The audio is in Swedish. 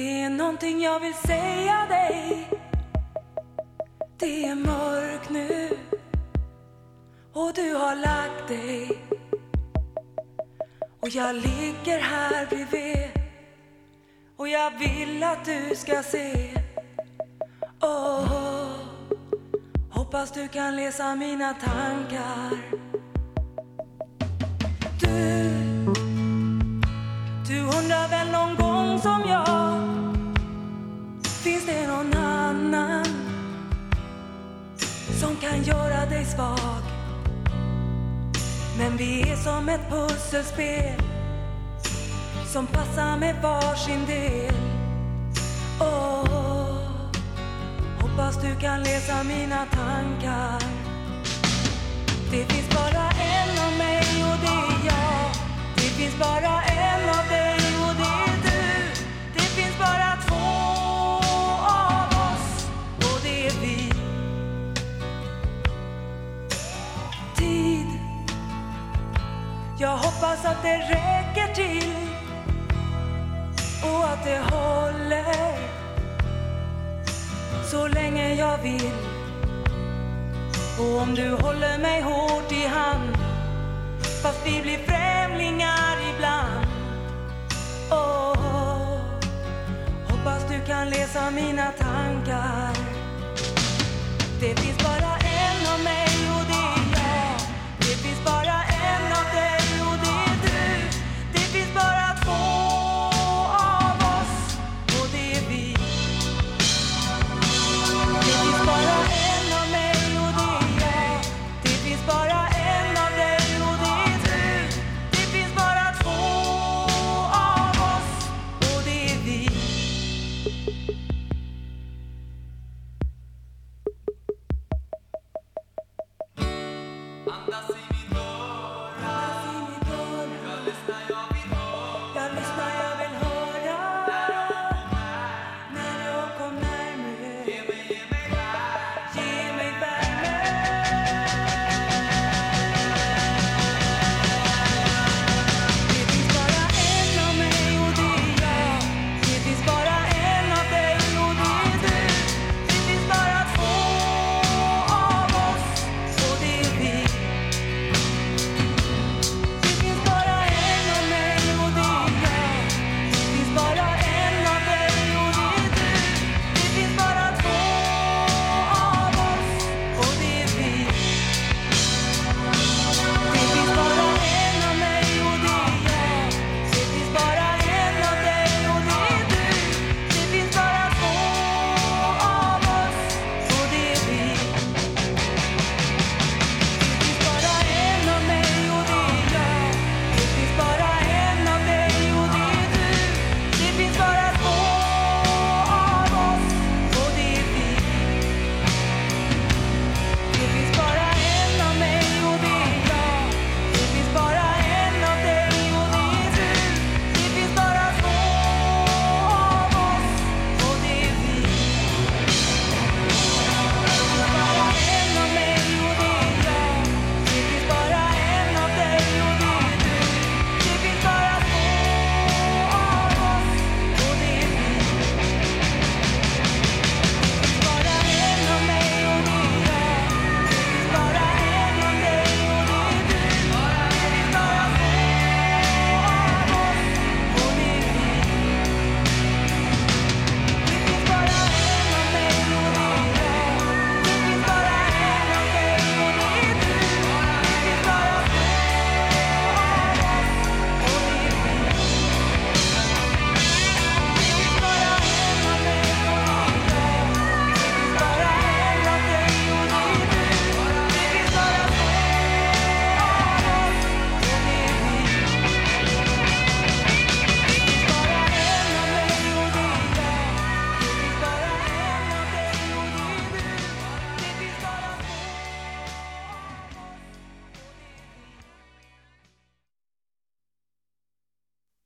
Det är någonting jag vill säga dig. Det är mörkt nu. Och du har lagt dig. Och jag ligger här bredvid. Och jag vill att du ska se. Oh, Hoppas du kan läsa mina tankar. Du, du undrar väl någon gång som jag Men vi är som ett pusselspel som passar med varsin del. Oh, Hoppas du kan läsa mina tankar. Det finns bara en av mig och det är jag. Det finns bara en av dig. Jag hoppas att det räcker till och att det håller. Så länge jag vill. Och om du håller mig hårt i hand fast vi blir främlingar ibland. Oh, Hoppas du kan läsa mina tankar. Det finns bara Fantasy.